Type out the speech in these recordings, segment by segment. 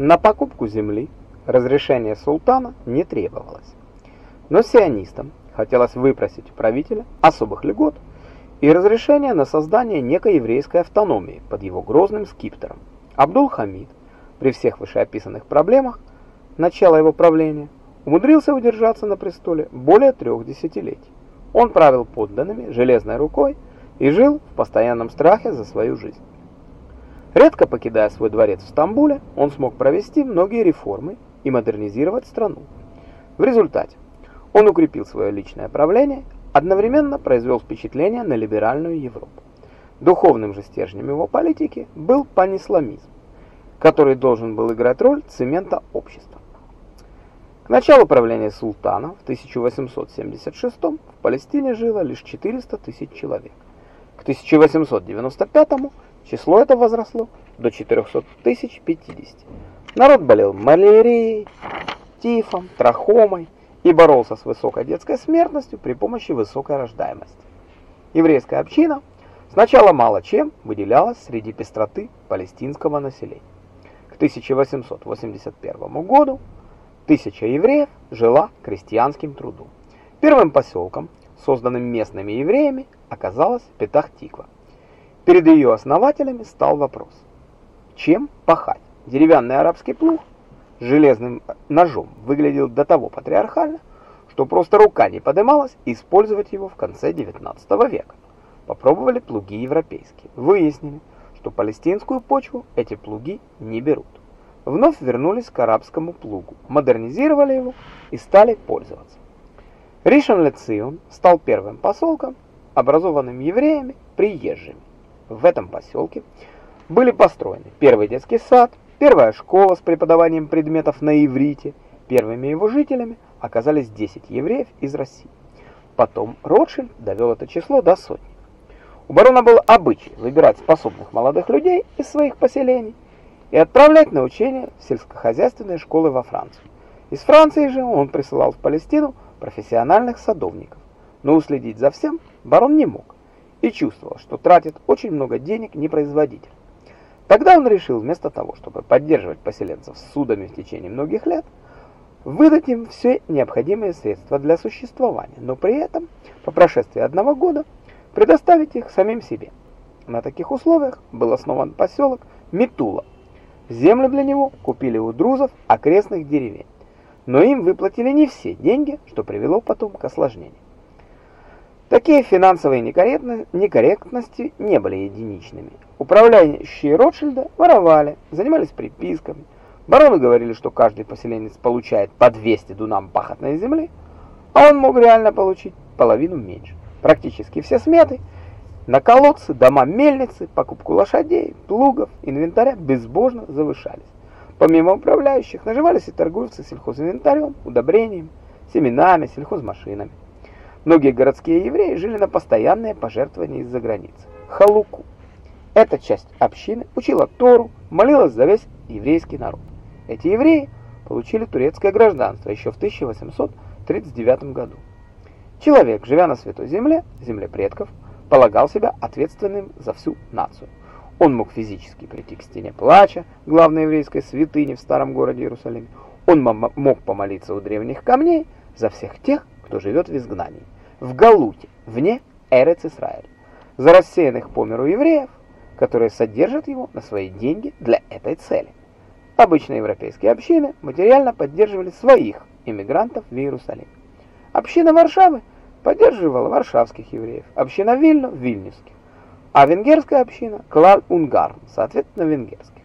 На покупку земли разрешение султана не требовалось. Но сионистам хотелось выпросить у правителя особых льгот и разрешение на создание некой еврейской автономии под его грозным скипетром. Абдул-Хамид при всех вышеописанных проблемах начала его правления умудрился удержаться на престоле более трех десятилетий. Он правил подданными железной рукой и жил в постоянном страхе за свою жизнь. Редко покидая свой дворец в Стамбуле, он смог провести многие реформы и модернизировать страну. В результате он укрепил свое личное правление, одновременно произвел впечатление на либеральную Европу. Духовным же стержнем его политики был панисламизм, который должен был играть роль цемента общества. К началу правления султана в 1876 в Палестине жило лишь 400 тысяч человек. К 1895 число это возросло до 400 тысяч 50. Народ болел малярией, тифом, трахомой и боролся с высокой детской смертностью при помощи высокой рождаемости. Еврейская община сначала мало чем выделялась среди пестроты палестинского населения. К 1881 году Тысяча евреев жила крестьянским трудом. Первым поселком, созданным местными евреями, оказалась Петах-Тиква. Перед ее основателями стал вопрос, чем пахать? Деревянный арабский плуг с железным ножом выглядел до того патриархально, что просто рука не подымалась использовать его в конце 19 века. Попробовали плуги европейские. Выяснили, что палестинскую почву эти плуги не берут вновь вернулись к арабскому плугу, модернизировали его и стали пользоваться. Ришон-Ле-Цион стал первым поселком, образованным евреями, приезжими. В этом поселке были построены первый детский сад, первая школа с преподаванием предметов на иврите. Первыми его жителями оказались 10 евреев из России. Потом Ротшильд довел это число до сотни. У барона был обычай выбирать способных молодых людей из своих поселений и отправлять на учения в сельскохозяйственные школы во Францию. Из Франции же он присылал в Палестину профессиональных садовников, но уследить за всем барон не мог и чувствовал, что тратит очень много денег непроизводитель. Тогда он решил вместо того, чтобы поддерживать поселенцев судами в течение многих лет, выдать им все необходимые средства для существования, но при этом по прошествии одного года предоставить их самим себе. На таких условиях был основан поселок Митула, Землю для него купили у друзов окрестных деревень, но им выплатили не все деньги, что привело потом к осложнениям. Такие финансовые некорректности не были единичными. Управляющие Ротшильда воровали, занимались приписками. Бароны говорили, что каждый поселенец получает по 200 дунам пахотной земли, а он мог реально получить половину меньше. Практически все сметы – на колодцы, дома мельницы, покупку лошадей, плугов, инвентаря безбожно завышались. Помимо управляющих, наживались и торговцы сельхозинвентарем, удобрением, семенами, сельхозмашинами. Многие городские евреи жили на постоянные пожертвования из-за границы. Халуку. Эта часть общины учила Тору, молилась за весь еврейский народ. Эти евреи получили турецкое гражданство еще в 1839 году. Человек, живя на Святой Земле, земле предков, полагал себя ответственным за всю нацию. Он мог физически прийти к стене плача, главной еврейской святыни в старом городе Иерусалиме. Он мог помолиться у древних камней за всех тех, кто живет в изгнании, в Галуте, вне Эрец-Исраэль, за рассеянных по миру евреев, которые содержат его на свои деньги для этой цели. Обычно европейские общины материально поддерживали своих иммигрантов в Иерусалим. Община Варшавы – поддерживала варшавских евреев, община Вильно – вильнюсских, а венгерская община – Клаль-Унгарн, соответственно, венгерских.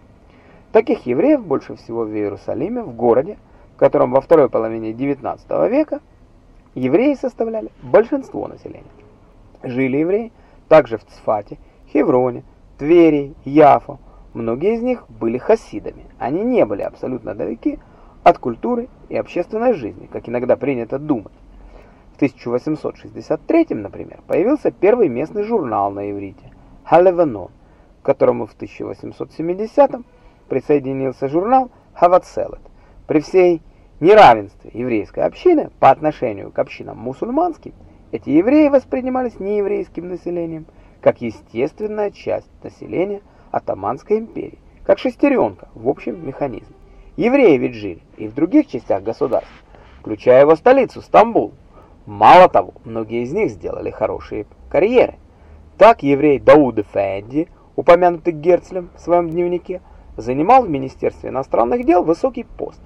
Таких евреев больше всего в Иерусалиме, в городе, в котором во второй половине XIX века евреи составляли большинство населения. Жили евреи также в Цфате, Хевроне, Твери, Яфо. Многие из них были хасидами. Они не были абсолютно далеки от культуры и общественной жизни, как иногда принято думать. В 1863, например, появился первый местный журнал на иврите «Халеванон», к которому в 1870 присоединился журнал «Хавацелет». При всей неравенстве еврейской общины по отношению к общинам мусульманским, эти евреи воспринимались нееврейским населением как естественная часть населения Отtomанской империи, как шестеренка в общем механизме. Евреи ведь жили и в других частях государства, включая его столицу Стамбул. Мало того, многие из них сделали хорошие карьеры. Так еврей Дауд Эфенди, упомянутый Герцлем в своем дневнике, занимал в Министерстве иностранных дел высокий пост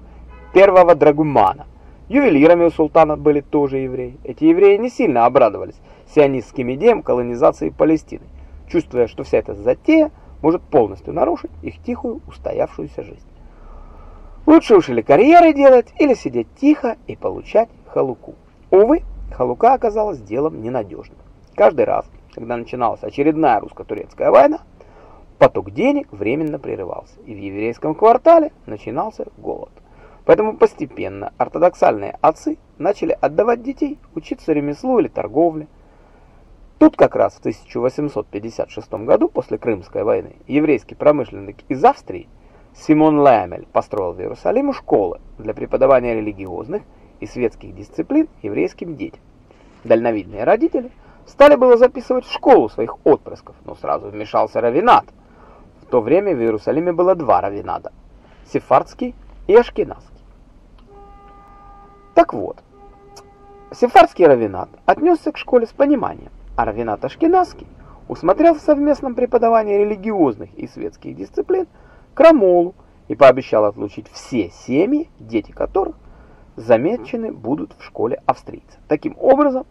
первого драгумана. Ювелирами у султана были тоже евреи. Эти евреи не сильно обрадовались сионистским идеям колонизации Палестины, чувствуя, что вся эта затея может полностью нарушить их тихую, устоявшуюся жизнь. Лучше уж или карьеры делать, или сидеть тихо и получать халуку. Увы, халука оказалась делом ненадежным. Каждый раз, когда начиналась очередная русско-турецкая война, поток денег временно прерывался, и в еврейском квартале начинался голод. Поэтому постепенно ортодоксальные отцы начали отдавать детей учиться ремеслу или торговле. Тут как раз в 1856 году, после Крымской войны, еврейский промышленник из Австрии Симон Лэмель построил в Иерусалиме школы для преподавания религиозных и светских дисциплин еврейским детям. Дальновидные родители стали было записывать в школу своих отпрысков, но сразу вмешался равинат. В то время в Иерусалиме было два равината – сефардский и ашкеназский. Так вот, сефардский равинат отнесся к школе с пониманием, а равинат ашкеназский усмотрел в совместном преподавании религиозных и светских дисциплин – крамолу и пообещал отлучить все семьи, дети которых замечены будут в школе австрийцев. Таким образом,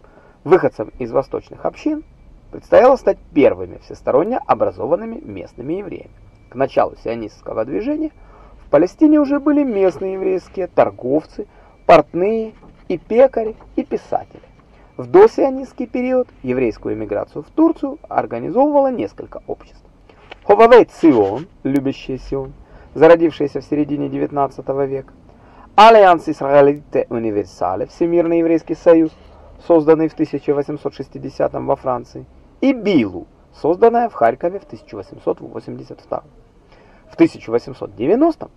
выходцам из восточных общин предстояло стать первыми всесторонне образованными местными евреями. К началу сионистского движения в Палестине уже были местные еврейские торговцы, портные и пекари и писатели. В досионистский период еврейскую эмиграцию в Турцию организовывало несколько обществ. Ховевей Цион, любящий Сион, зародившийся в середине XIX века, Альянс Исраэлите Универсале, Всемирный еврейский союз, созданный в 1860 во Франции, и Билу, созданная в Харькове в 1882. В 1890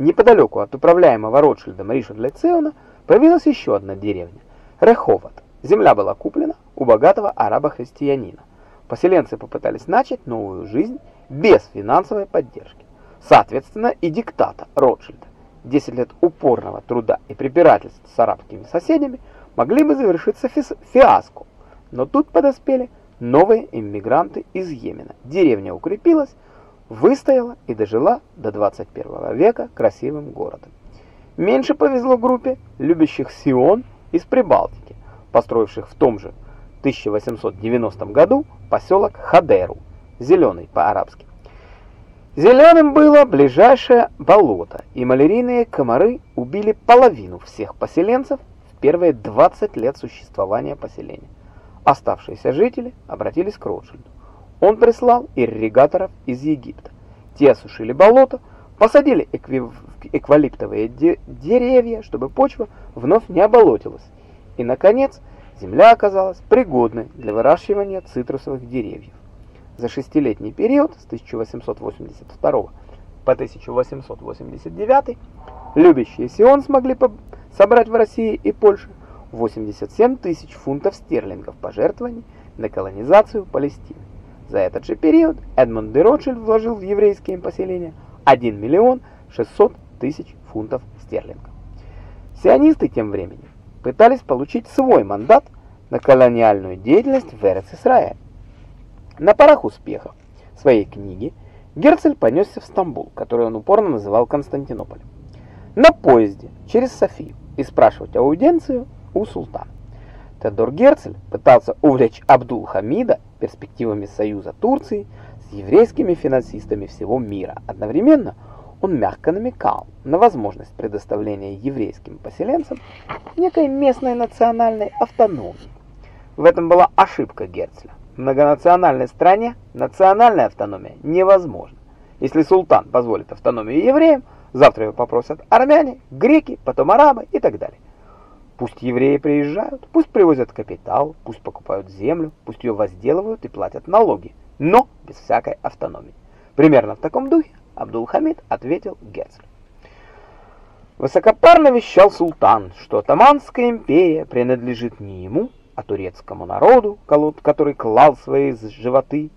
неподалеку от управляемого Ротшильдом Риша для Циона появилась еще одна деревня – Реховат. Земля была куплена у богатого араба-христианина. Поселенцы попытались начать новую жизнь без финансовой поддержки. Соответственно, и диктата Ротшильда, 10 лет упорного труда и препирательств с арабскими соседями могли бы завершиться фиаско. Но тут подоспели новые иммигранты из Йемена. Деревня укрепилась, выстояла и дожила до 21 века красивым городом. Меньше повезло группе любящих Сион из Прибалтики, построивших в том же 1890 году поселок Хадеру, зеленый по-арабски. Зеленым было ближайшее болото, и малярийные комары убили половину всех поселенцев в первые 20 лет существования поселения. Оставшиеся жители обратились к Ротшильду. Он прислал ирригаторов из Египта. Те осушили болото, посадили эквив... эквалиптовые де... деревья, чтобы почва вновь не оболотилась. И, наконец, земля оказалась пригодной для выращивания цитрусовых деревьев. За шестилетний период с 1882 по 1889 любящие Сион смогли собрать в России и Польше 87 тысяч фунтов стерлингов пожертвований на колонизацию Палестины. За этот же период Эдмонд де Ротшильд вложил в еврейские поселения 1 миллион 600 тысяч фунтов стерлингов. Сионисты тем временем пытались получить свой мандат на колониальную деятельность в Эрец-Исраэль. На парах успеха своей книги Герцель понесся в Стамбул, который он упорно называл Константинополем. На поезде через Софию и спрашивать аудиенцию у султана. Теодор Герцель пытался увлечь Абдул-Хамида перспективами союза Турции с еврейскими финансистами всего мира. Одновременно он мягко намекал на возможность предоставления еврейским поселенцам некой местной национальной автономии. В этом была ошибка Герцля. В многонациональной стране национальная автономия невозможна. Если султан позволит автономию евреям, завтра его попросят армяне, греки, потом арабы и так далее. Пусть евреи приезжают, пусть привозят капитал, пусть покупают землю, пусть ее возделывают и платят налоги, но без всякой автономии. Примерно в таком духе Абдул-Хамид ответил Герцль. Высокопарно вещал султан, что Атаманская империя принадлежит не ему, а турецкому народу, который клал свои животы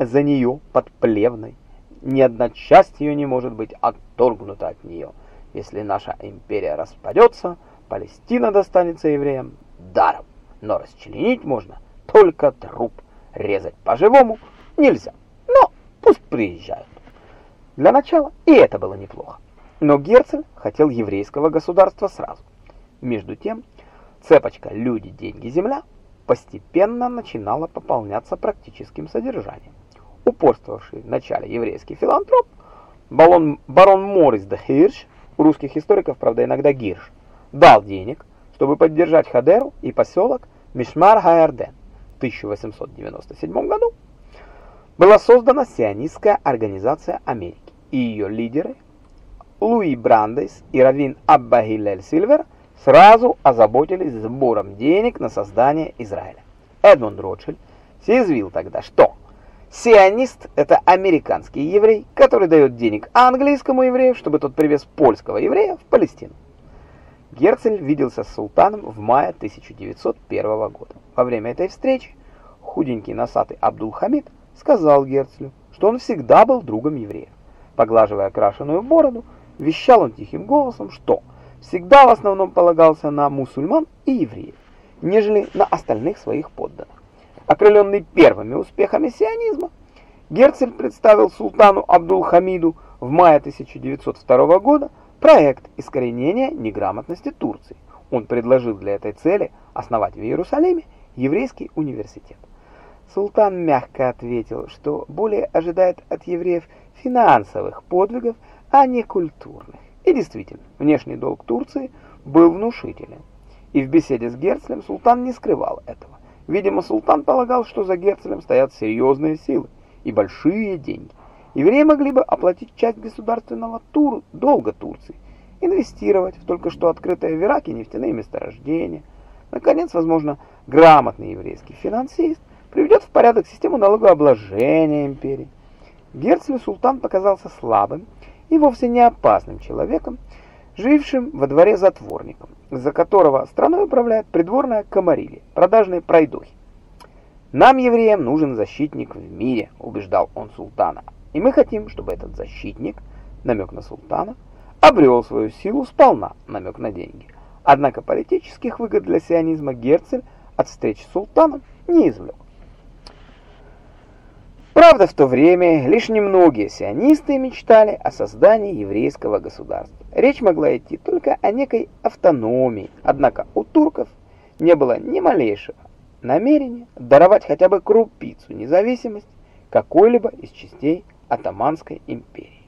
за нее под Плевной. ни одна часть ее не может быть отторгнута от нее. Если наша империя распадется, Палестина достанется евреям даром, но расчленить можно только труп, резать по-живому нельзя. Но пусть приезжают. Для начала и это было неплохо. Но Герцель хотел еврейского государства сразу. Между тем, цепочка «люди, деньги, земля» постепенно начинала пополняться практическим содержанием. Упорствовавший в начале еврейский филантроп барон, барон Морис де Хирш, у русских историков, правда, иногда Гирш, дал денег, чтобы поддержать Хадеру и поселок Мишмар-Хайарден. В 1897 году была создана сионистская организация Америки, и ее лидеры Луи Брандес и раввин Абба Гиллель Сильвер сразу озаботились сбором денег на создание Израиля. Эдмунд Ротшильд съязвил тогда, что сионист – это американский еврей, который дает денег английскому еврею, чтобы тот привез польского еврея в Палестину. Герцель виделся с султаном в мае 1901 года. Во время этой встречи худенький носатый Абдул-Хамид сказал Герцелю, что он всегда был другом евреев. Поглаживая окрашенную бороду, вещал он тихим голосом, что всегда в основном полагался на мусульман и евреев, нежели на остальных своих подданных. Окрыленный первыми успехами сионизма, Герцель представил султану Абдул-Хамиду в мае 1902 года проект искоренения неграмотности Турции. Он предложил для этой цели основать в Иерусалиме еврейский университет. Султан мягко ответил, что более ожидает от евреев финансовых подвигов, а не культурных. И действительно, внешний долг Турции был внушителен. И в беседе с Герцлем султан не скрывал этого. Видимо, султан полагал, что за Герцлем стоят серьезные силы и большие деньги. Евреи могли бы оплатить часть государственного тур, долга Турции, инвестировать в только что открытые в Ираке нефтяные месторождения. Наконец, возможно, грамотный еврейский финансист приведет в порядок систему налогообложения империи. Герцлю султан показался слабым и вовсе не опасным человеком, жившим во дворе затворником, за которого страной управляет придворная комарилья, продажные пройдохи. «Нам, евреям, нужен защитник в мире», — убеждал он султана. «И мы хотим, чтобы этот защитник, намек на султана, обрел свою силу сполна, намек на деньги. Однако политических выгод для сионизма Герцель от встречи с султаном не извлек. Правда, в то время лишь немногие сионисты мечтали о создании еврейского государства. Речь могла идти только о некой автономии, однако у турков не было ни малейшего намерения даровать хотя бы крупицу независимости какой-либо из частей Атаманской империи.